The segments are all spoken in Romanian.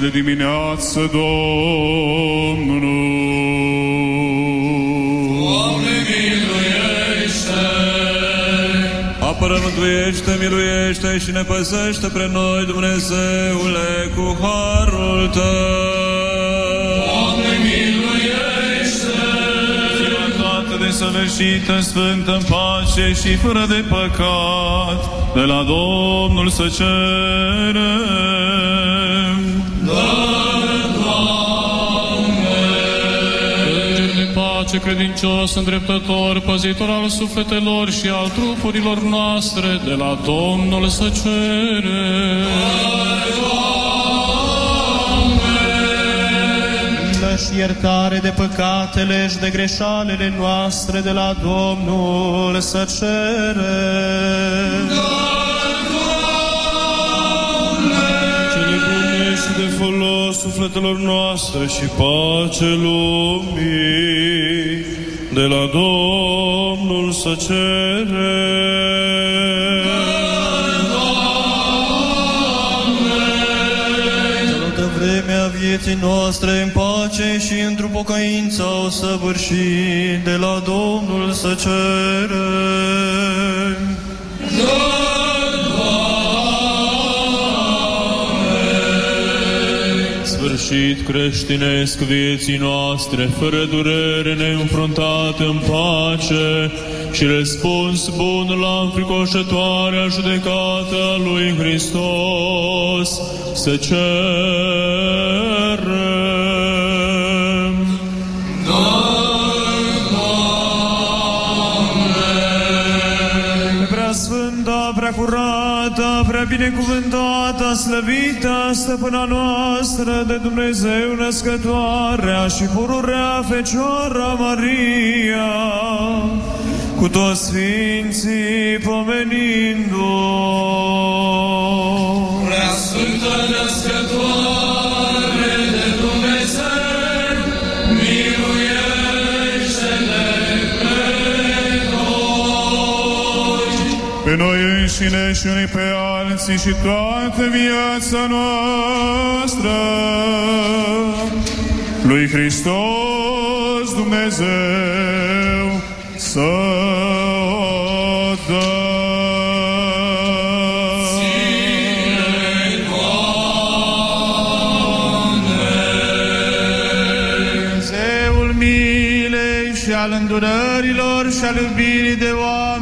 de dimineață Domnului. Doamne, miluiește! Apără, mântuiește, miluiește și ne păzește pre noi, Dumnezeule, cu harul Tău. Desăvârșită, sfântă în pace și fără de păcat, de la Domnul să cerem. Înger de pace, credincios, îndreptător, păzitor al sufletelor și al trupurilor noastre, de la Domnul să cere. Milă și iertare de păcatele și de greșalele noastre de la Domnul să cere. Cele bune și de folos sufletelor noastre și pace lumii, de la Domnul să cerem. Vieții noastre în pace și într-o pocăință o săvârși de la Domnul să cere. Sfârșit creștinesc vieții noastre, fără durere neînfruntat în pace și răspuns bun la înfricoșătoarea judecată a lui Hristos, să cerem. Prea curată, prea binecuvântată, slăvită, stăpâna noastră de Dumnezeu născătoarea și pururea Fecioara Maria, cu toți sfinții pomenindu Prea Sfântă Născătoare noi înșine și unii pe alții și toată viața noastră. Lui Hristos Dumnezeu să o Dumnezeul milei și al îndurărilor și al iubirii de oameni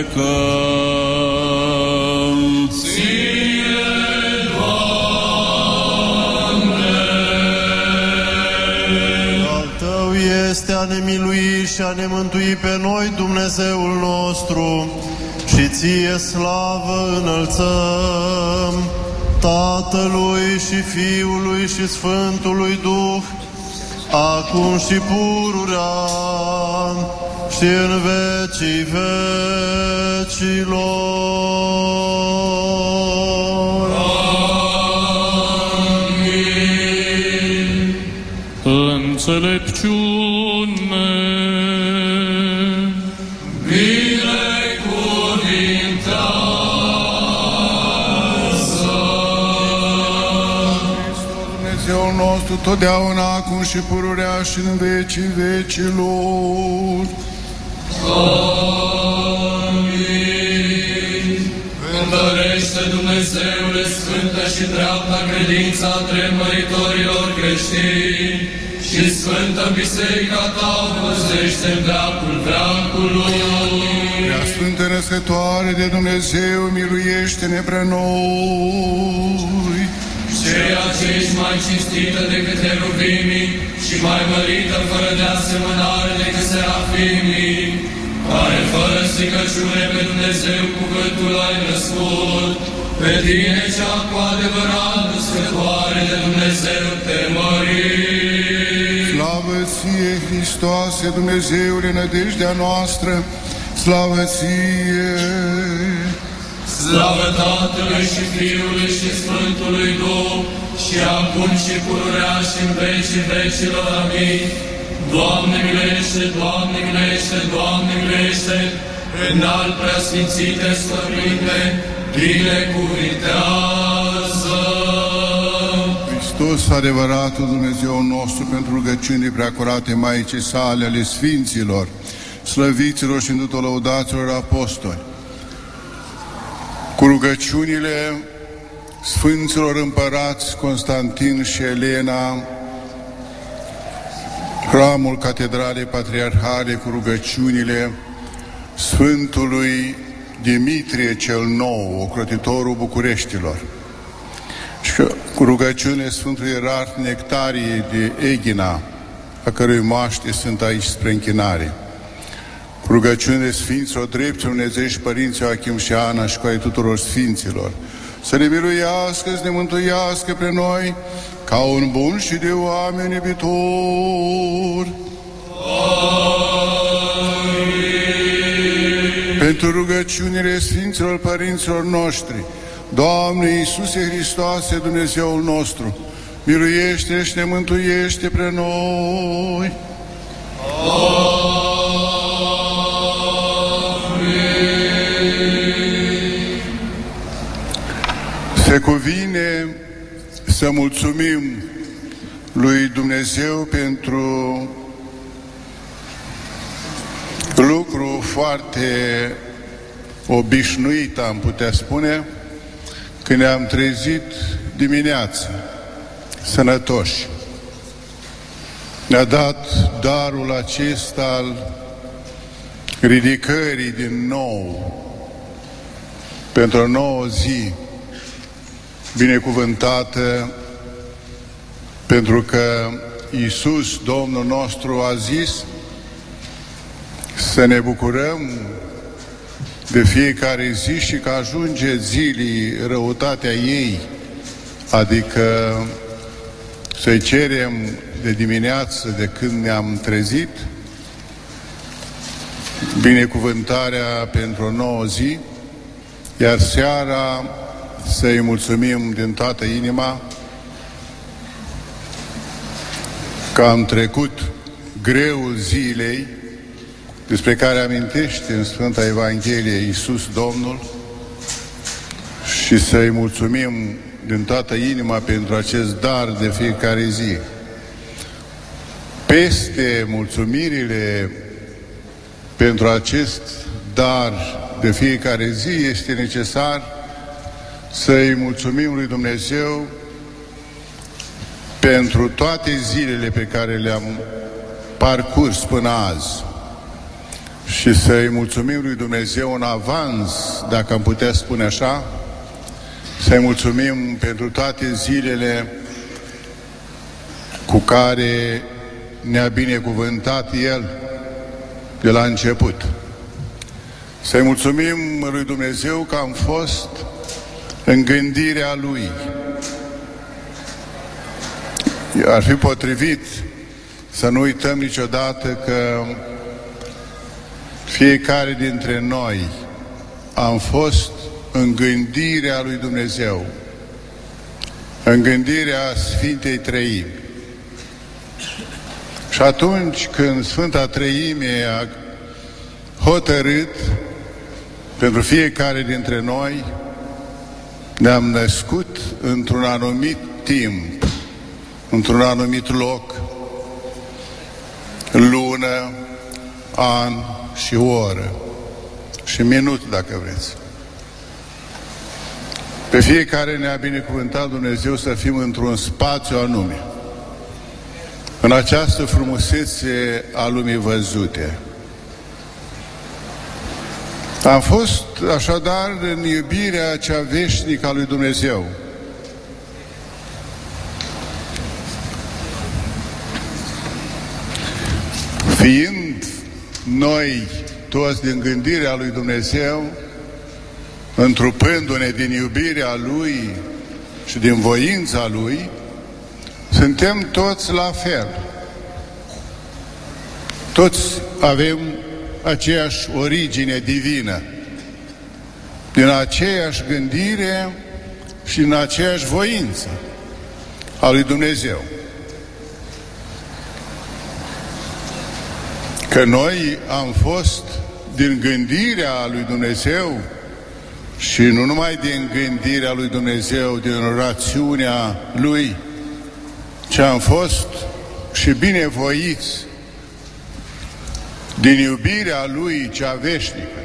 Le plecăm. Al Tău este a ne milui și a ne mântui pe noi, Dumnezeul nostru, și Ție slavă înălțăm. Tatălui și Fiului și Sfântului Duh, acum și pururea și în vecii vecilor. Înțelepciune. Dumnezeul nostru totdeauna, acum și pururea și în vecii vecilor. Întărește Dumnezeule Sfântă și dreapta credința tremăritorilor creștini și Sfântă Biserica ta păzește în veacul veacului. Prea Sfântă Răscătoare de Dumnezeu, miluiește-ne pre noi. Ceea ce ești mai cinstită decât heruvimii și mai mărită fără de asemănare decât serafimii, care fără stricăciune pe Dumnezeu cuvântul ai născut, pe tine cea cu adevărat născătoare de Dumnezeu te mărim. Slavă ție, Hristoase, Dumnezeule, nădejdea noastră, slavă ție! Slavă Tatălui și Fiului și Sfântului Duh, și acum și pururea și în vecii vecilor. Amin. Doamne milește, Doamne milește, Doamne milește, înalt preasfințite stăpâne, binecuvintează. Hristos, adevăratul Dumnezeu nostru, pentru rugăciunii preacurate Maicii sale ale Sfinților, slăviților și întrutul lăudaților apostoli, cu rugăciunile Sfinților Împărați Constantin și Elena, hramul Catedralei Patriarhale cu rugăciunile Sfântului Dimitrie cel Nou, ocrotitorul Bucureștilor, și cu rugăciunile Sfântului Ierarh Nectarie de Eghina, a cărui moaște sunt aici spre închinare rugăciune Sfinților Dreptilor Dumnezeu și Părinții Achim și Ana și cu ai tuturor Sfinților, să ne biruiască, să ne mântuiască pe noi, ca un bun și de oameni iubitor. Pentru rugăciunile Sfinților Părinților noștri, Doamne Iisuse Hristoase, Dumnezeul nostru, miluiește și ne mântuiește pre noi. Se cuvine să mulțumim lui Dumnezeu pentru lucru foarte obișnuit, am putea spune, când ne-am trezit dimineața, sănătoși. Ne-a dat darul acesta al ridicării din nou pentru o nouă zi binecuvântată pentru că Iisus, Domnul nostru, a zis să ne bucurăm de fiecare zi și că ajunge zilii răutatea ei, adică să-i cerem de dimineață, de când ne-am trezit, binecuvântarea pentru o nouă zi, iar seara să-i mulțumim din toată inima că am trecut greul zilei despre care amintește în Sfânta Evanghelie Iisus Domnul și să-i mulțumim din toată inima pentru acest dar de fiecare zi. Peste mulțumirile pentru acest dar de fiecare zi este necesar să-i mulțumim lui Dumnezeu pentru toate zilele pe care le-am parcurs până azi și să-i mulțumim lui Dumnezeu în avans, dacă am putea spune așa, să-i mulțumim pentru toate zilele cu care ne-a binecuvântat El de la început. Să-i mulțumim lui Dumnezeu că am fost în gândirea Lui. Ar fi potrivit să nu uităm niciodată că fiecare dintre noi am fost în gândirea lui Dumnezeu, în gândirea Sfintei Trăimi. Și atunci când Sfânta Trăime a hotărât pentru fiecare dintre noi ne-am născut într-un anumit timp, într-un anumit loc, lună, an și oră și minut, dacă vreți. Pe fiecare ne-a binecuvântat Dumnezeu să fim într-un spațiu anume. În această frumusețe a lumii văzute. Am fost așadar în iubirea cea veșnică a lui Dumnezeu. Fiind noi toți din gândirea lui Dumnezeu, întrupându-ne din iubirea Lui și din voința Lui, suntem toți la fel. Toți avem aceeași origine divină, din aceeași gândire și din aceeași voință a lui Dumnezeu. Că noi am fost din gândirea lui Dumnezeu și nu numai din gândirea lui Dumnezeu, din rațiunea lui, ci am fost și binevoiți din iubirea lui cea veșnică.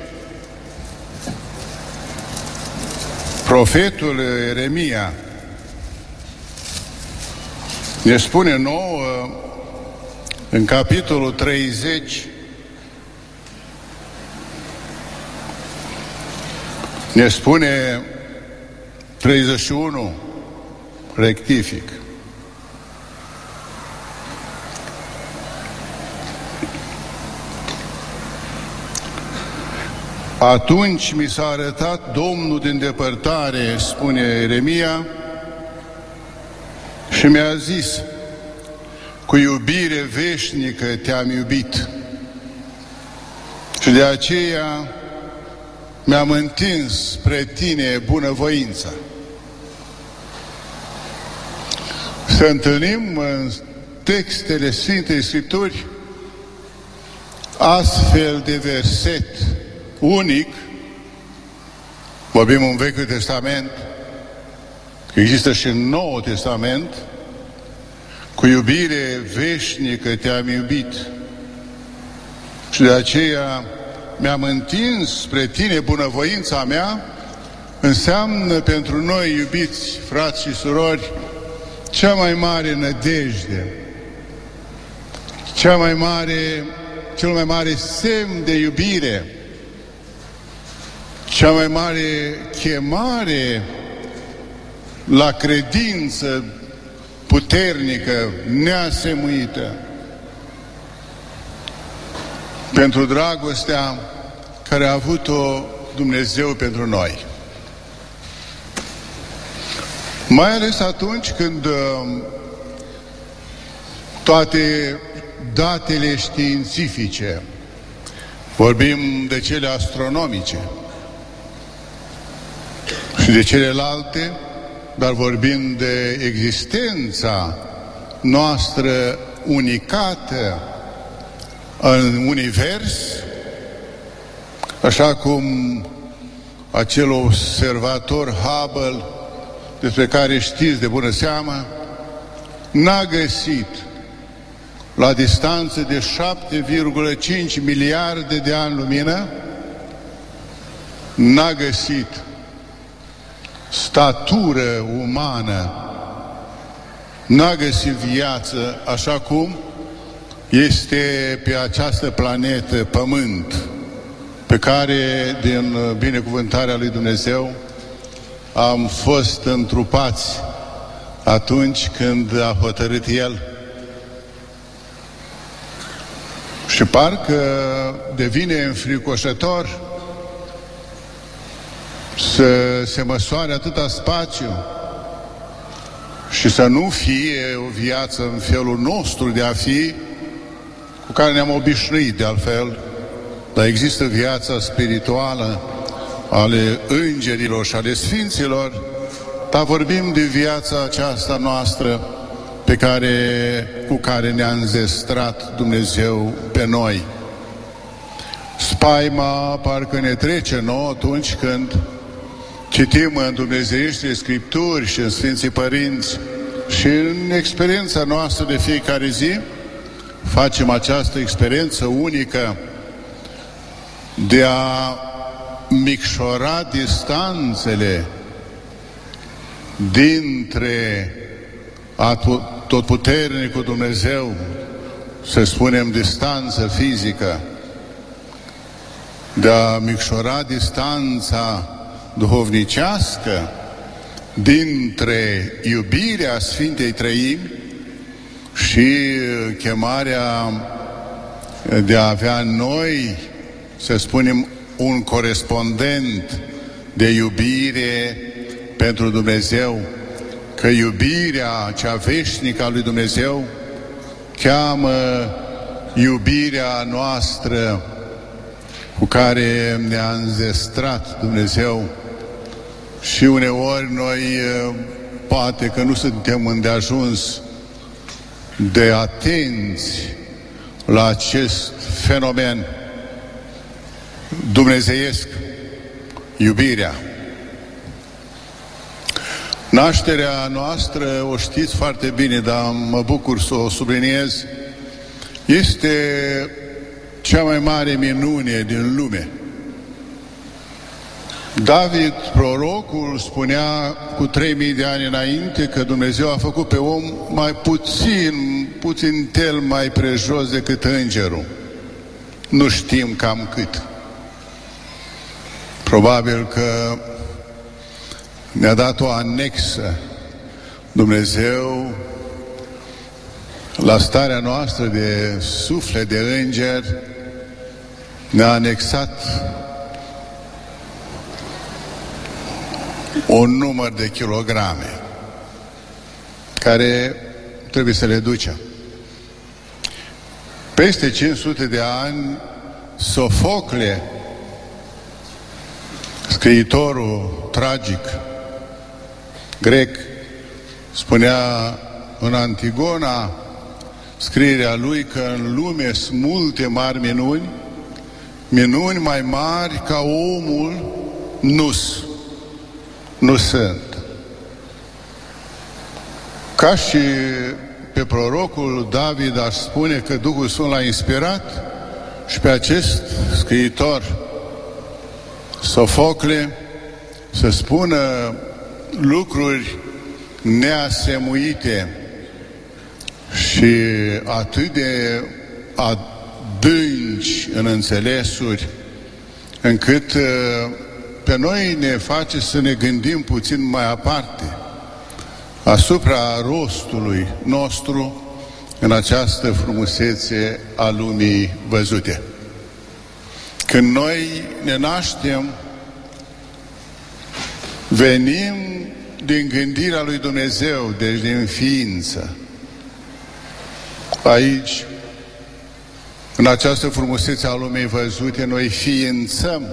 Profetul Eremia ne spune nouă în capitolul 30 ne spune 31 rectific Atunci mi s-a arătat Domnul din depărtare, spune Eremia, și mi-a zis, cu iubire veșnică te-am iubit. Și de aceea mi-am întins spre tine bunăvoința. Să întâlnim în textele Sfintei Scripturi astfel de verset unic, vorbim în Vechiul Testament, există și în Noul Testament, cu iubire veșnică te-am iubit. Și de aceea mi-am întins spre tine bunăvoința mea, înseamnă pentru noi, iubiți frați și surori, cea mai mare nădejde, cea mai mare, cel mai mare semn de iubire cea mai mare chemare la credință puternică, neasemuită, pentru dragostea care a avut-o Dumnezeu pentru noi. Mai ales atunci când uh, toate datele științifice, vorbim de cele astronomice, și de celelalte, dar vorbim de existența noastră unicată în univers, așa cum acel observator Hubble, despre care știți de bună seamă, n-a găsit la distanță de 7,5 miliarde de ani lumină, n-a găsit statură umană n-a găsit viață așa cum este pe această planetă Pământ, pe care, din binecuvântarea lui Dumnezeu, am fost întrupați atunci când a hotărât El. Și parcă devine înfricoșător să se măsoare atâta spațiu și să nu fie o viață în felul nostru de a fi, cu care ne-am obișnuit de altfel, dar există viața spirituală ale îngerilor și ale sfinților, dar vorbim de viața aceasta noastră pe care, cu care ne-a înzestrat Dumnezeu pe noi. Spaima parcă ne trece nouă atunci când Citim în Dumnezeiește Scripturi și în Sfinții Părinți și în experiența noastră de fiecare zi facem această experiență unică de a micșora distanțele dintre atotputernicul Dumnezeu, să spunem distanță fizică, de a micșora distanța duhovnicească dintre iubirea Sfintei Trăimi și chemarea de a avea noi, să spunem, un corespondent de iubire pentru Dumnezeu, că iubirea cea veșnică a lui Dumnezeu cheamă iubirea noastră cu care ne-a înzestrat Dumnezeu și uneori noi poate că nu suntem îndeajuns de atenți la acest fenomen dumnezeiesc, iubirea. Nașterea noastră, o știți foarte bine, dar mă bucur să o subliniez, este cea mai mare minune din lume. David, prorocul, spunea cu 3000 de ani înainte că Dumnezeu a făcut pe om mai puțin, puțin tel mai prejos decât îngerul. Nu știm cam cât. Probabil că ne-a dat o anexă Dumnezeu la starea noastră de suflet de înger ne-a anexat un număr de kilograme care trebuie să le ducem. Peste 500 de ani, Sofocle, scriitorul tragic grec, spunea în Antigona, scrierea lui că în lume sunt multe mari minuni, minuni mai mari ca omul nu nu sunt. Ca și pe prorocul David aș spune că Duhul Sfânt l-a inspirat și pe acest scriitor Sofocle să spună lucruri neasemuite și atât de adânci în înțelesuri, încât uh, pe noi ne face să ne gândim puțin mai aparte asupra rostului nostru în această frumusețe a lumii văzute. Când noi ne naștem, venim din gândirea lui Dumnezeu, deci din ființă. Aici, în această frumusețe a lumii văzute, noi ființăm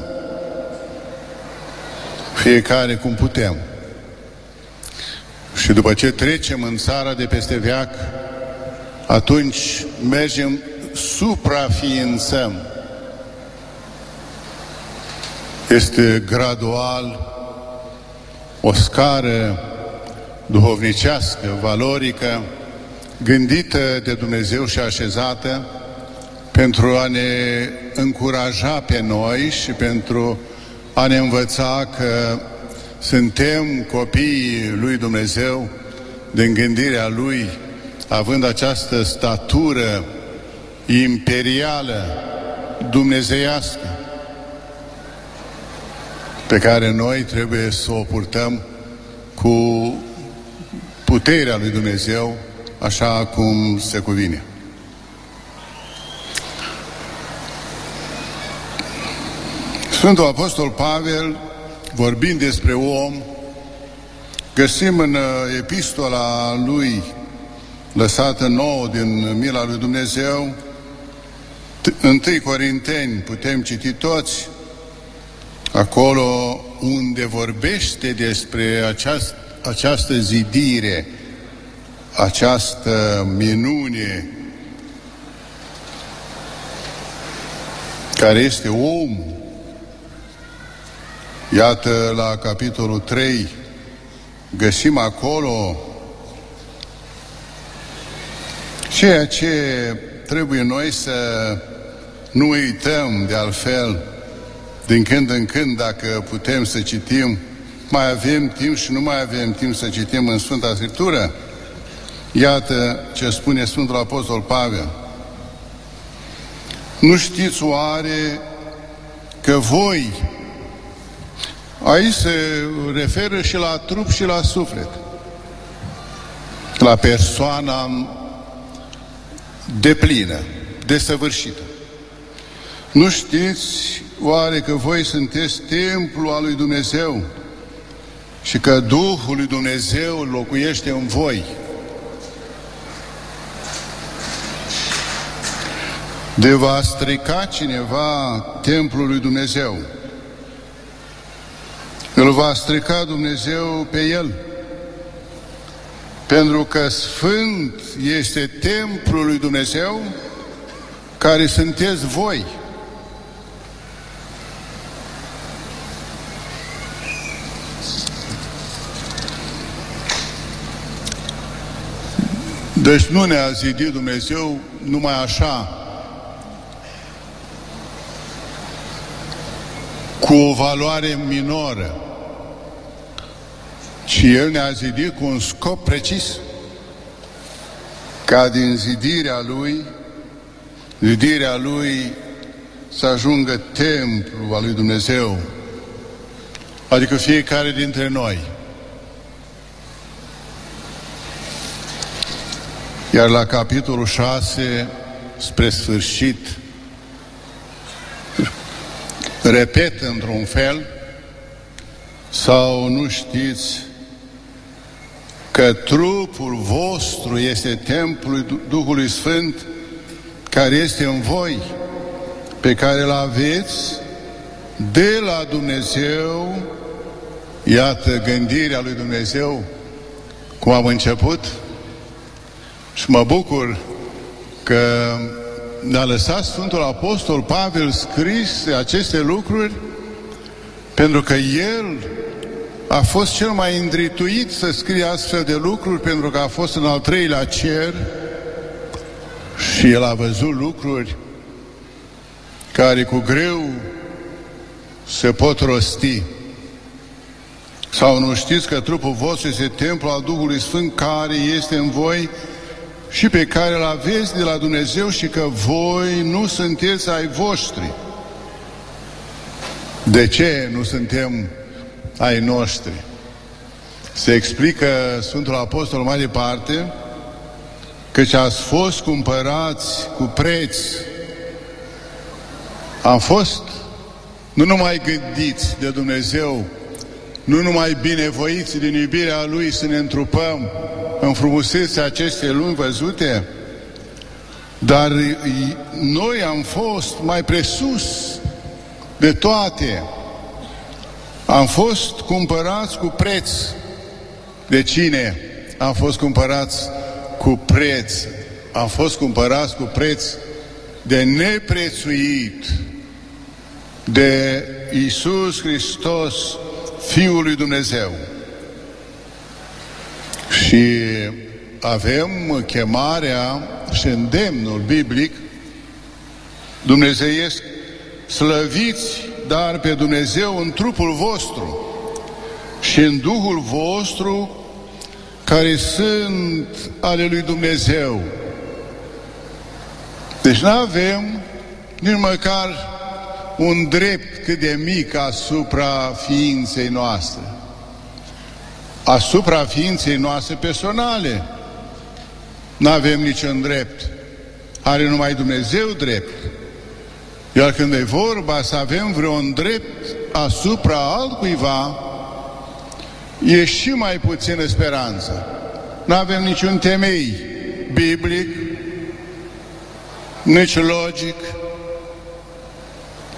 fiecare cum putem. Și după ce trecem în țara de peste veac, atunci mergem supraființăm. Este gradual o scară duhovnicească, valorică, gândită de Dumnezeu și așezată pentru a ne încuraja pe noi și pentru a ne învăța că suntem copiii lui Dumnezeu din gândirea lui, având această statură imperială, dumnezeiască, pe care noi trebuie să o purtăm cu puterea lui Dumnezeu, așa cum se cuvine. Sfântul Apostol Pavel, vorbind despre om, găsim în uh, epistola lui lăsată nouă din mila lui Dumnezeu, 1 Corinteni, putem citi toți, acolo unde vorbește despre aceast, această zidire, această minune care este omul, Iată, la capitolul 3, găsim acolo ceea ce trebuie noi să nu uităm de altfel, din când în când, dacă putem să citim, mai avem timp și nu mai avem timp să citim în Sfânta Scriptură. Iată ce spune Sfântul Apostol Pavel. Nu știți oare că voi, Aici se referă și la trup și la suflet. La persoana deplină, desăvârșită. Nu știți oare că voi sunteți templu al lui Dumnezeu și că Duhul lui Dumnezeu locuiește în voi? De va strica cineva templul lui Dumnezeu, îl va strica Dumnezeu pe el. Pentru că Sfânt este templul lui Dumnezeu care sunteți voi. Deci nu ne-a zidit Dumnezeu numai așa, cu o valoare minoră, ci El ne-a zidit cu un scop precis, ca din zidirea Lui, zidirea Lui să ajungă templu al lui Dumnezeu, adică fiecare dintre noi. Iar la capitolul 6, spre sfârșit, repet într-un fel, sau nu știți că trupul vostru este templul Duhului Sfânt care este în voi, pe care îl aveți de la Dumnezeu, iată gândirea lui Dumnezeu, cum am început, și mă bucur că ne-a lăsat Sfântul Apostol Pavel scris aceste lucruri pentru că el a fost cel mai îndrituit să scrie astfel de lucruri pentru că a fost în al treilea cer și el a văzut lucruri care cu greu se pot rosti. Sau nu știți că trupul vostru este templu al Duhului Sfânt care este în voi și pe care îl aveți de la Dumnezeu și că voi nu sunteți ai voștri. De ce nu suntem ai noștri? Se explică Sfântul Apostol mai departe că ce ați fost cumpărați cu preț. Am fost nu numai gândiți de Dumnezeu, nu numai binevoiți din iubirea Lui să ne întrupăm în frumusețea acestei lumi văzute, dar noi am fost mai presus de toate. Am fost cumpărați cu preț. De cine? Am fost cumpărați cu preț. Am fost cumpărați cu preț de neprețuit de Isus Hristos, Fiul lui Dumnezeu. Și avem chemarea și îndemnul biblic dumnezeiesc slăviți dar pe Dumnezeu în trupul vostru și în Duhul vostru care sunt ale lui Dumnezeu. Deci nu avem nici măcar un drept cât de mic asupra ființei noastre asupra ființei noastre personale. Nu avem niciun drept. Are numai Dumnezeu drept. Iar când e vorba să avem vreun drept asupra altcuiva, e și mai puțină speranță. Nu avem niciun temei biblic, nici logic,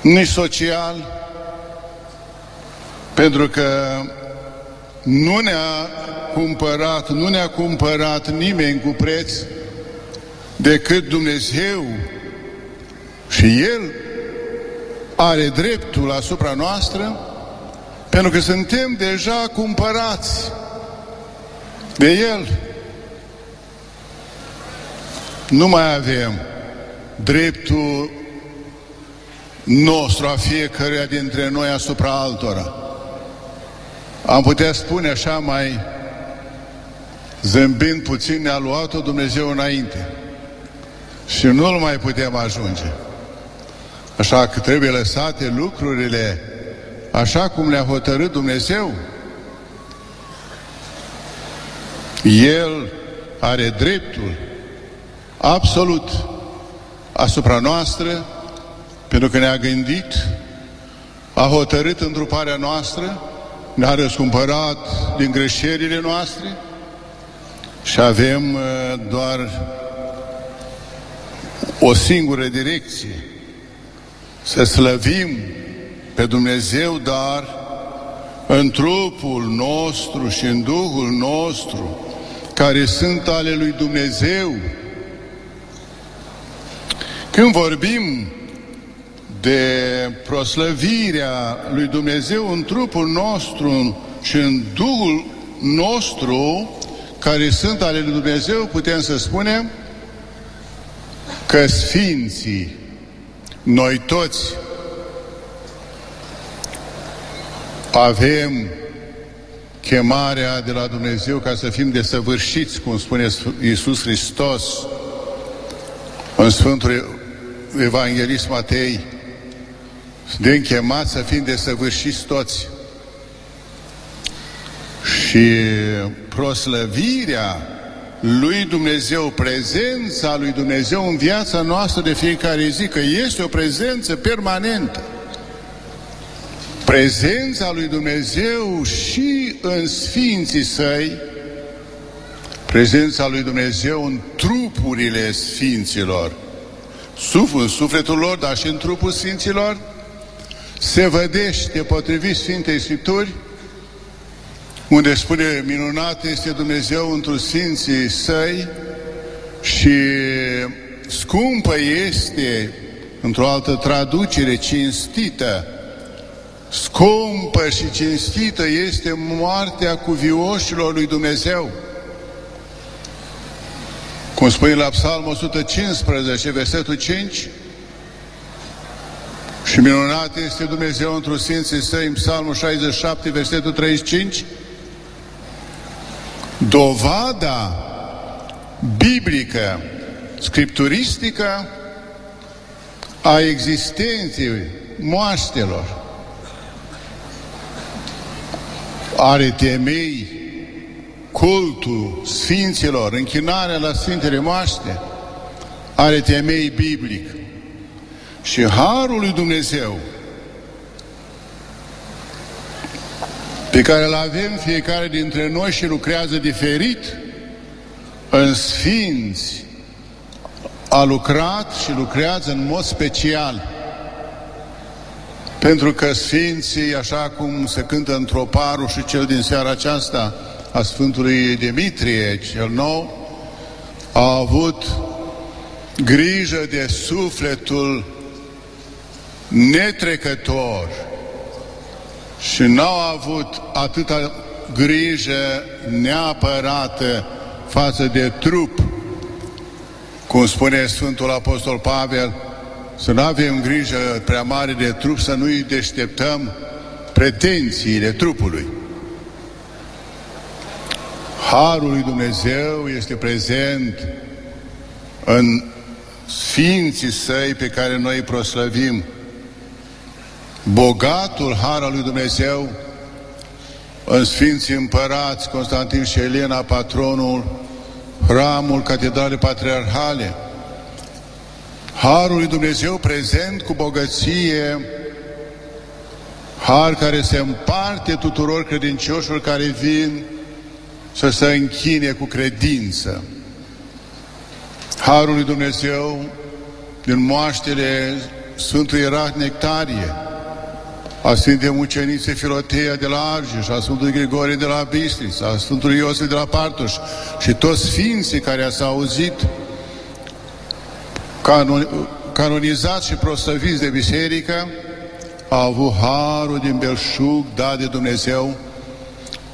nici social, pentru că nu ne-a cumpărat, nu ne-a cumpărat nimeni cu preț decât Dumnezeu și El are dreptul asupra noastră pentru că suntem deja cumpărați de El. Nu mai avem dreptul nostru a fiecăruia dintre noi asupra altora. Am putea spune așa mai zâmbind puțin, ne-a luat-o Dumnezeu înainte. Și nu-l mai putem ajunge. Așa că trebuie lăsate lucrurile așa cum le-a hotărât Dumnezeu. El are dreptul absolut asupra noastră pentru că ne-a gândit, a hotărât întruparea noastră, ne-a răscumpărat din greșelile noastre și avem uh, doar o singură direcție, să slăvim pe Dumnezeu, dar în trupul nostru și în Duhul nostru, care sunt ale lui Dumnezeu. Când vorbim de proslăvirea lui Dumnezeu în trupul nostru și în Duhul nostru, care sunt ale lui Dumnezeu, putem să spunem că Sfinții, noi toți, avem chemarea de la Dumnezeu ca să fim desăvârșiți, cum spune Iisus Hristos în Sfântul Evanghelist Matei, de chemat să fim desăvârșiți toți. Și proslăvirea lui Dumnezeu, prezența lui Dumnezeu în viața noastră de fiecare zi, că este o prezență permanentă. Prezența lui Dumnezeu și în Sfinții Săi, prezența lui Dumnezeu în trupurile Sfinților, Suf, în sufletul lor, dar și în trupul Sfinților, se vădește potrivit Sfintei Scripturi, unde spune minunat este Dumnezeu într Sfinții Săi și scumpă este, într-o altă traducere, cinstită, scumpă și cinstită este moartea cuvioșilor lui Dumnezeu. Cum spune la Psalm 115, versetul 5, și minunat este Dumnezeu într-o Sfinții Săi, în Psalmul 67, versetul 35, dovada biblică, scripturistică a existenței moaștelor. Are temei cultul Sfinților, închinarea la Sfintele Moaște, are temei biblic. Și Harul lui Dumnezeu pe care îl avem fiecare dintre noi și lucrează diferit în Sfinți, a lucrat și lucrează în mod special. Pentru că Sfinții, așa cum se cântă într-o paru și cel din seara aceasta a Sfântului Dimitrie cel nou, au avut grijă de sufletul netrecător și n-au avut atâta grijă neapărată față de trup, cum spune Sfântul Apostol Pavel, să nu avem grijă prea mare de trup, să nu-i deșteptăm pretențiile trupului. Harul lui Dumnezeu este prezent în Sfinții Săi pe care noi îi proslăvim. Bogatul Har al lui Dumnezeu în Sfinții Împărați, Constantin și Elena, patronul, hramul Catedralei Patriarhale, Harul lui Dumnezeu prezent cu bogăție, har care se împarte tuturor credincioșilor care vin să se închine cu credință. Harul lui Dumnezeu din moaștele Sfântului Ierarh Nectarie, a Sfintei Mucenițe Filoteia de la Argeș, a Sfântului Grigorie de la Bistris, a Sfântului Iosif de la Partoș și toți Sfinții care s-au auzit canonizați și proslăviți de biserică, au avut harul din belșug dat de Dumnezeu,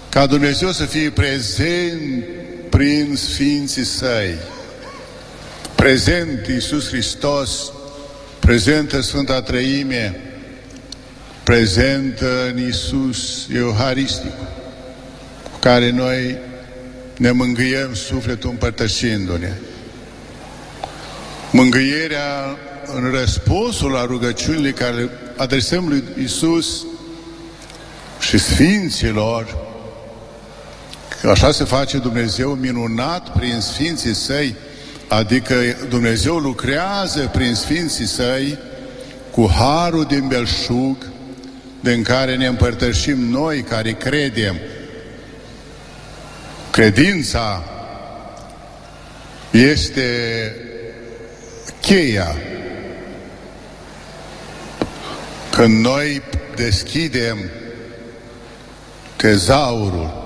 ca Dumnezeu să fie prezent prin Sfinții Săi. Prezent Iisus Hristos, prezentă Sfânta Trăime, prezentă în Iisus Euharistic, cu care noi ne mângâiem sufletul împărtășindu-ne. Mângâierea în răspunsul la rugăciunile care le adresăm lui Isus și Sfinților, că așa se face Dumnezeu minunat prin Sfinții Săi, adică Dumnezeu lucrează prin Sfinții Săi cu harul din belșug, din care ne împărtășim noi care credem. Credința este cheia. Când noi deschidem tezaurul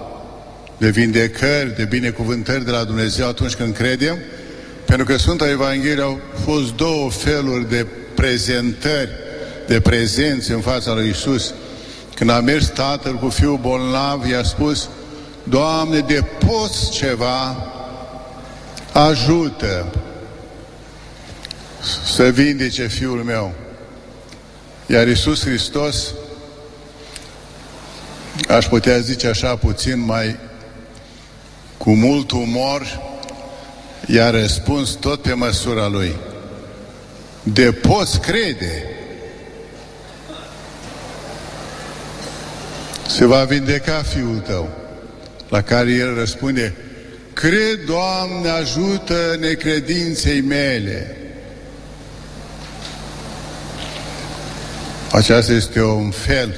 de vindecări, de binecuvântări de la Dumnezeu atunci când credem, pentru că Sfânta Evanghelie au fost două feluri de prezentări, de prezenți în fața lui Isus. Când a mers tatăl cu fiul bolnav, i-a spus, Doamne, de poți ceva, ajută să vindece fiul meu. Iar Isus Hristos, aș putea zice așa puțin mai cu mult umor, i-a răspuns tot pe măsura lui. De poți crede, se va vindeca fiul tău. La care el răspunde, cred, Doamne, ajută necredinței mele. Aceasta este un fel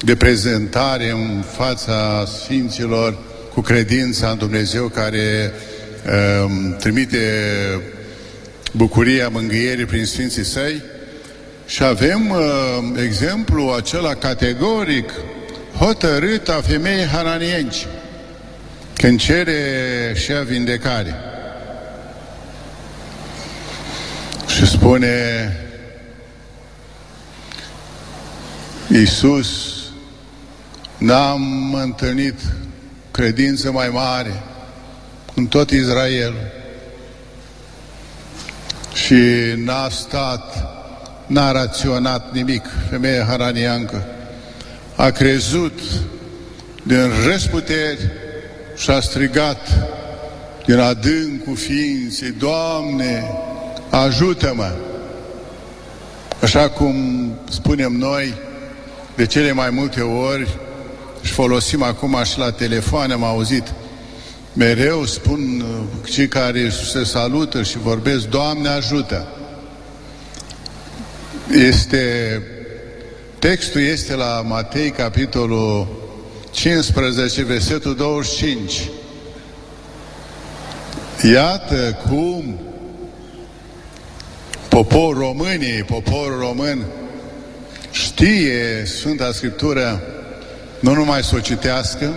de prezentare în fața Sfinților cu credința în Dumnezeu care um, trimite bucuria mângâierii prin Sfinții Săi și avem uh, exemplu acela categoric hotărât a femeii hananienci când cere și a vindecare. Și spune Iisus n-am întâlnit credință mai mare în tot Israel. Și n-a stat, n-a raționat nimic, femeia haraniancă. A crezut din răsputeri și a strigat din adâncul ființei, Doamne, ajută-mă! Așa cum spunem noi, de cele mai multe ori, și folosim acum și la telefon, am auzit, mereu spun uh, cei care se salută și vorbesc, Doamne ajută! Este, textul este la Matei, capitolul 15, versetul 25. Iată cum poporul românii, poporul român, știe Sfânta Scriptură nu numai să o citească,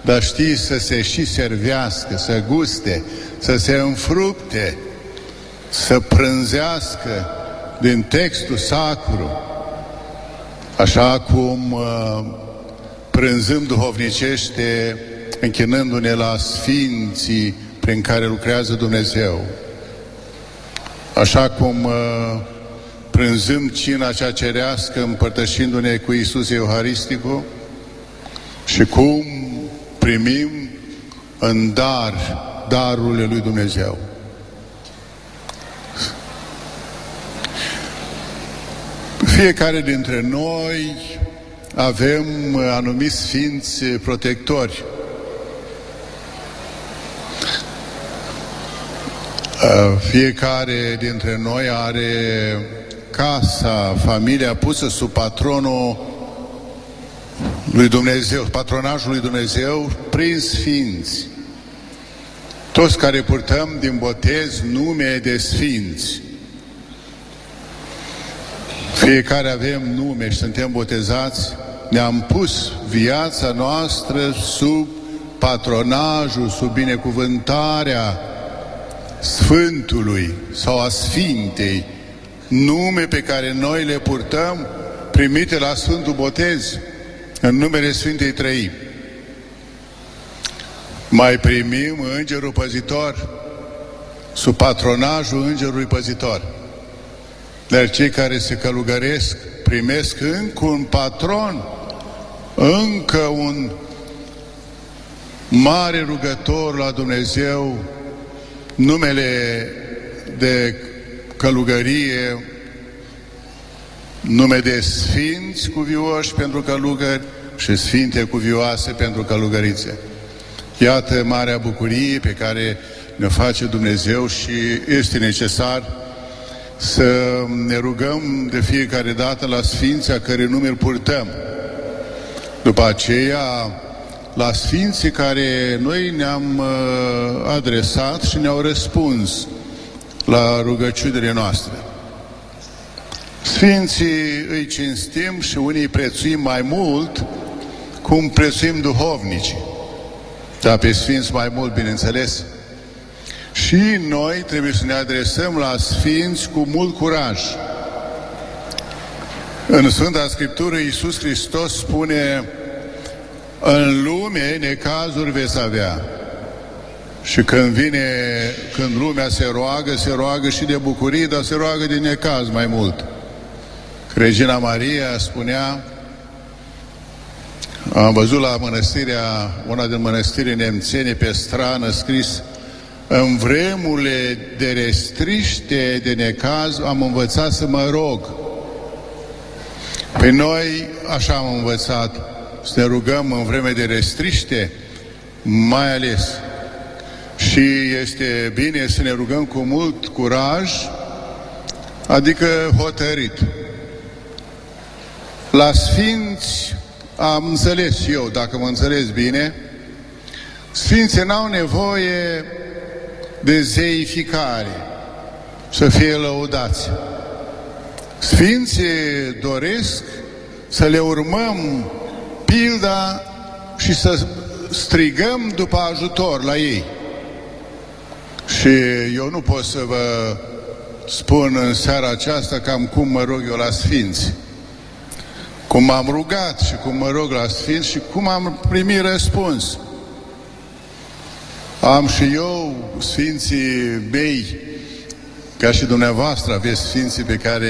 dar știi să se și servească, să guste, să se înfrupte, să prânzească din textul sacru, așa cum uh, prânzând duhovnicește, închinându-ne la sfinții prin care lucrează Dumnezeu. Așa cum uh, prânzăm cina cea cerească, împărtășindu-ne cu Isus Euharisticul, și cum primim în dar darurile lui Dumnezeu. Fiecare dintre noi avem anumiți sfinți protectori. Fiecare dintre noi are casa, familia pusă sub patronul lui Dumnezeu, patronajul lui Dumnezeu prin sfinți. Toți care purtăm din botez nume de sfinți. Fiecare avem nume și suntem botezați, ne-am pus viața noastră sub patronajul, sub binecuvântarea Sfântului sau a Sfintei, nume pe care noi le purtăm primite la Sfântul Botez în numele Sfintei Trăi. Mai primim Îngerul Păzitor sub patronajul Îngerului Păzitor. Dar cei care se călugăresc primesc încă un patron, încă un mare rugător la Dumnezeu, numele de călugărie nume de sfinți cuvioși pentru călugări și sfinte cuvioase pentru călugărițe. Iată marea bucurie pe care ne face Dumnezeu și este necesar să ne rugăm de fiecare dată la Sfinții a cărei nume îl purtăm. După aceea, la Sfinții care noi ne-am uh, adresat și ne-au răspuns la rugăciunile noastre. Sfinții îi cinstim și unii îi prețuim mai mult cum prețuim duhovnici. Dar pe Sfinți mai mult, bineînțeles. Și noi trebuie să ne adresăm la Sfinți cu mult curaj. În Sfânta Scriptură Iisus Hristos spune în lume necazuri veți avea. Și când vine, când lumea se roagă, se roagă și de bucurie, dar se roagă de necaz mai mult. Regina Maria spunea, am văzut la mănăstirea, una din mănăstiri nemțene pe strană scris în vremurile de restriște, de necaz, am învățat să mă rog. Pe noi așa am învățat, să ne rugăm în vreme de restriște, mai ales. Și este bine să ne rugăm cu mult curaj, adică hotărit. La Sfinți am înțeles și eu, dacă mă înțeles bine, Sfinții n-au nevoie de zeificare, să fie lăudați. Sfinții doresc să le urmăm pilda și să strigăm după ajutor la ei. Și eu nu pot să vă spun în seara aceasta cam cum mă rog eu la Sfinți. Cum am rugat și cum mă rog la Sfinți și cum am primit răspuns. Am și eu Sfinții mei, ca și dumneavoastră aveți Sfinții pe care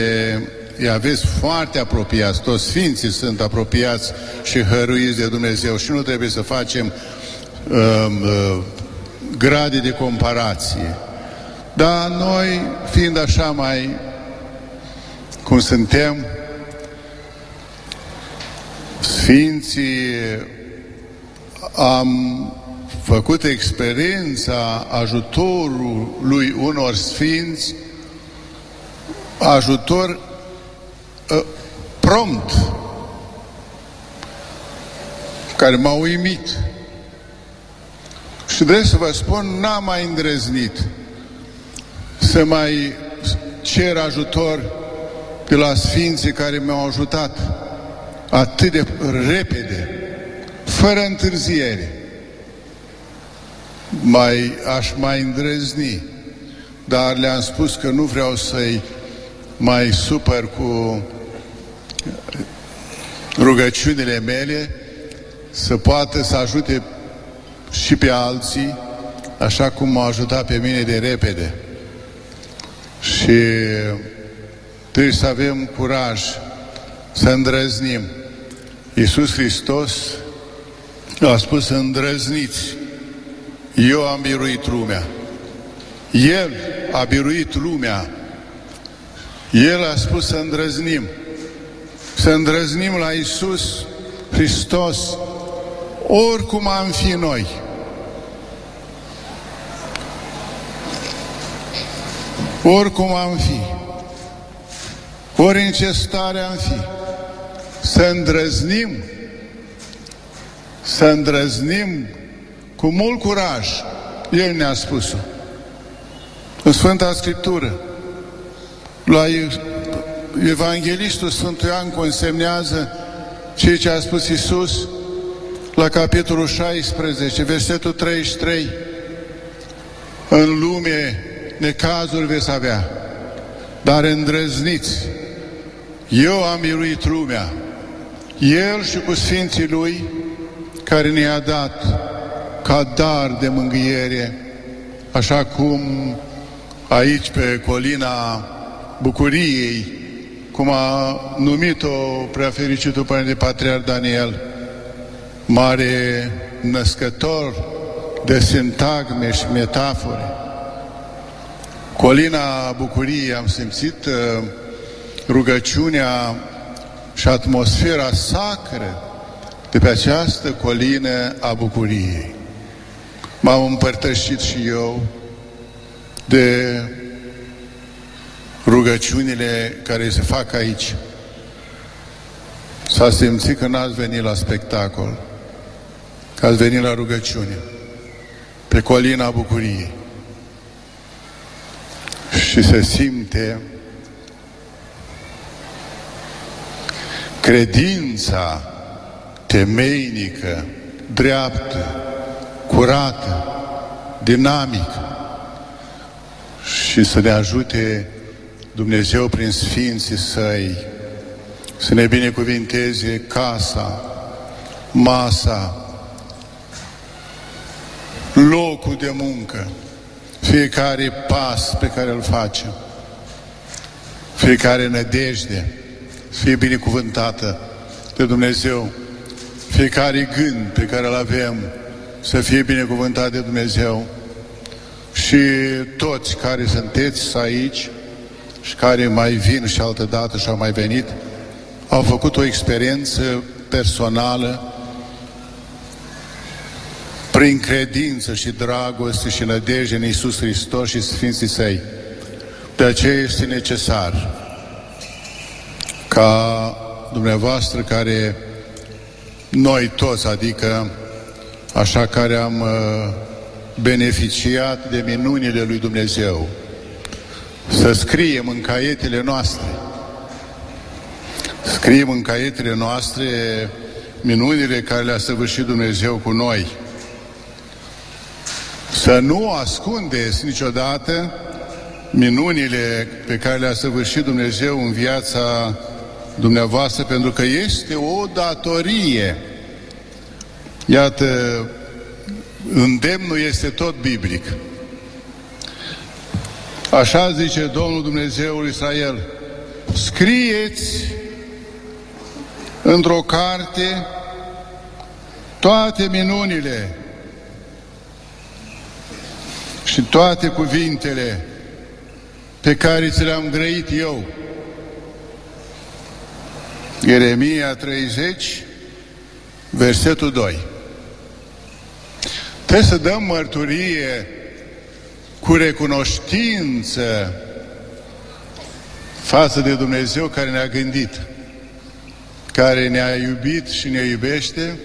îi aveți foarte apropiați, toți Sfinții sunt apropiați și hăruiți de Dumnezeu și nu trebuie să facem uh, uh, grade de comparație. Dar noi, fiind așa mai cum suntem, Sfinții am făcut experiența ajutorului unor sfinți, ajutor uh, prompt, care m-a uimit. Și vreau să vă spun, n-am mai îndrăznit să mai cer ajutor de la sfinții care mi-au ajutat atât de repede, fără întârziere. Mai, aș mai îndrăzni, dar le-am spus că nu vreau să-i mai supăr cu rugăciunile mele, să poată să ajute și pe alții, așa cum m-a ajutat pe mine de repede. Și trebuie să avem curaj să îndrăznim. Iisus Hristos a spus îndrăzniți. Eu am biruit lumea. El a biruit lumea. El a spus să îndrăznim. Să îndrăznim la Iisus Hristos oricum am fi noi. Oricum am fi. Ori în ce stare am fi. Să îndrăznim să îndrăznim cu mult curaj. El ne-a spus-o. În Sfânta Scriptură. La Evanghelistul Sfântul Ioan consemnează ceea ce a spus Isus la capitolul 16, versetul 33. În lume necazuri veți avea, dar îndrăzniți. Eu am miruit lumea. El și cu Sfinții Lui, care ne-a dat ca dar de mângâiere, așa cum aici pe colina Bucuriei, cum a numit-o preafericitul Părinte Patriar Daniel, mare născător de sintagme și metafore. Colina Bucuriei am simțit uh, rugăciunea și atmosfera sacră de pe această colină a bucuriei. M-am împărtășit și eu de rugăciunile care se fac aici. S-a simțit că n-ați venit la spectacol, că ați venit la rugăciune, pe colina bucuriei. Și se simte credința temeinică, dreaptă, curată, dinamică și să ne ajute Dumnezeu prin Sfinții Săi să ne binecuvinteze casa, masa, locul de muncă, fiecare pas pe care îl facem, fiecare nădejde, fie binecuvântată de Dumnezeu, fiecare gând pe care îl avem să fie binecuvântat de Dumnezeu și toți care sunteți aici și care mai vin și altă dată și au mai venit, au făcut o experiență personală prin credință și dragoste și nădejde în Iisus Hristos și Sfinții Săi. De aceea este necesar ca dumneavoastră care noi toți, adică așa care am uh, beneficiat de minunile lui Dumnezeu, să scriem în caietele noastre, scriem în caietele noastre minunile care le-a săvârșit Dumnezeu cu noi. Să nu ascundeți niciodată minunile pe care le-a săvârșit Dumnezeu în viața dumneavoastră, pentru că este o datorie. Iată, îndemnul este tot biblic. Așa zice Domnul Dumnezeul Israel, scrieți într-o carte toate minunile și toate cuvintele pe care ți le-am grăit eu. Ieremia 30, versetul 2. Trebuie să dăm mărturie cu recunoștință față de Dumnezeu care ne-a gândit, care ne-a iubit și ne iubește,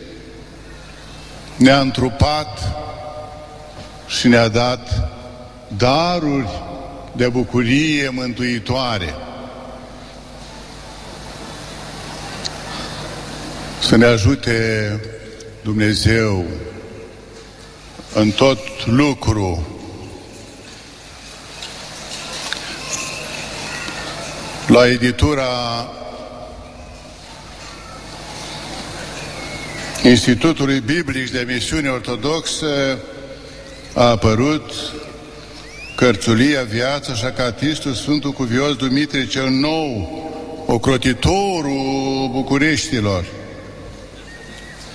ne-a întrupat și ne-a dat daruri de bucurie mântuitoare. Să ne ajute Dumnezeu în tot lucru la editura Institutului Biblic de Misiune Ortodoxă a apărut cărțulia Viața și Acatistul Sfântul Cuvios Dumitrie cel Nou, ocrotitorul Bucureștilor.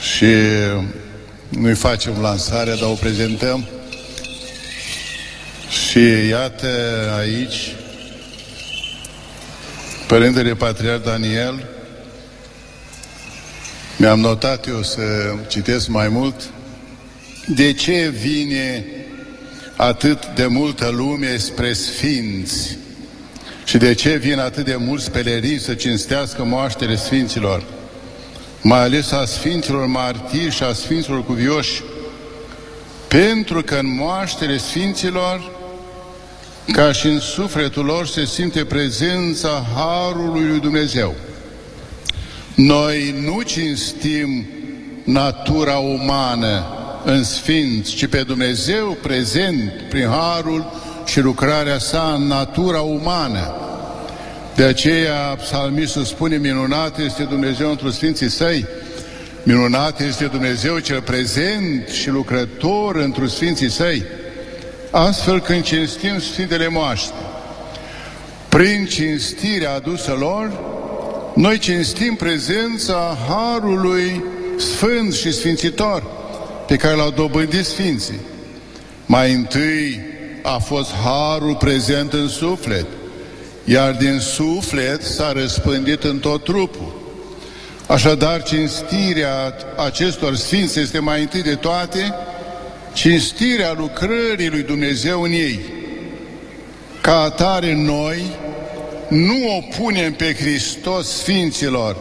Și nu-i facem lansarea, dar o prezentăm. Și iată aici Părintele Patriar Daniel, mi-am notat eu să citesc mai mult, de ce vine atât de multă lume spre sfinți? Și de ce vin atât de mulți pelerinți să cinstească moaștele sfinților, mai ales a sfinților martiri și a sfinților cuvioși, pentru că în moaștele sfinților ca și în sufletul lor se simte prezența Harului lui Dumnezeu. Noi nu cinstim natura umană în sfinți, ci pe Dumnezeu prezent prin Harul și lucrarea sa în natura umană. De aceea psalmistul spune, minunat este Dumnezeu într Sfinții Săi, minunat este Dumnezeu cel prezent și lucrător într Sfinții Săi, Astfel, când cinstim Sfintele Moaște, prin cinstirea adusă lor, noi cinstim prezența Harului Sfânt și Sfințitor pe care l-au dobândit Sfinții. Mai întâi a fost Harul prezent în suflet, iar din suflet s-a răspândit în tot trupul. Așadar, cinstirea acestor Sfinți este mai întâi de toate cinstirea lucrării lui Dumnezeu în ei. Ca atare noi nu opunem pe Hristos Sfinților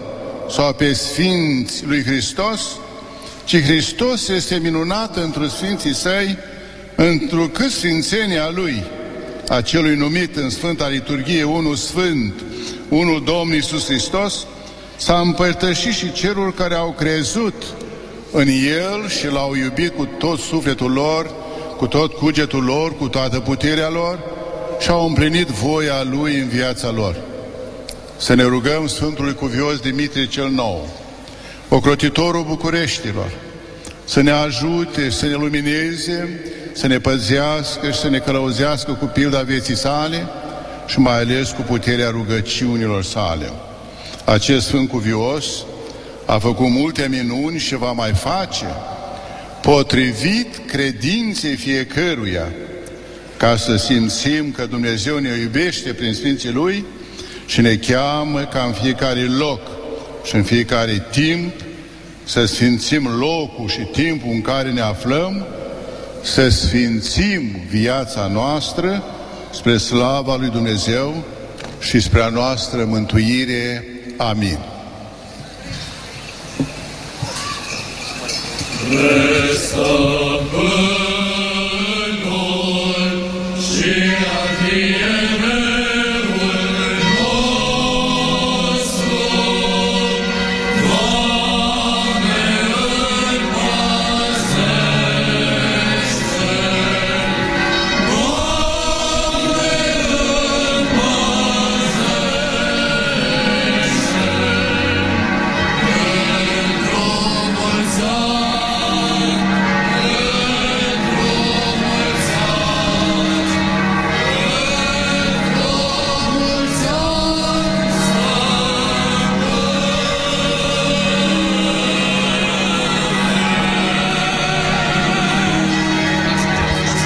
sau pe Sfinți lui Hristos, ci Hristos este minunat într Sfinții Săi, întrucât Sfințenia Lui, a celui numit în Sfânta Liturghie unul Sfânt, unul Domn Iisus Hristos, s-a împărtășit și cerul care au crezut în El și l-au iubit cu tot sufletul lor, cu tot cugetul lor, cu toată puterea lor și au împlinit voia Lui în viața lor. Să ne rugăm Sfântului Cuvios Dimitrie cel Nou, ocrotitorul Bucureștilor, să ne ajute, să ne lumineze, să ne păzească și să ne călăuzească cu pilda vieții sale și mai ales cu puterea rugăciunilor sale. Acest Sfânt Cuvios a făcut multe minuni și va mai face, potrivit credinței fiecăruia, ca să simțim că Dumnezeu ne iubește prin Sfinții Lui și ne cheamă ca în fiecare loc și în fiecare timp să sfințim locul și timpul în care ne aflăm, să sfințim viața noastră spre slava lui Dumnezeu și spre a noastră mântuire. Amin. Restăm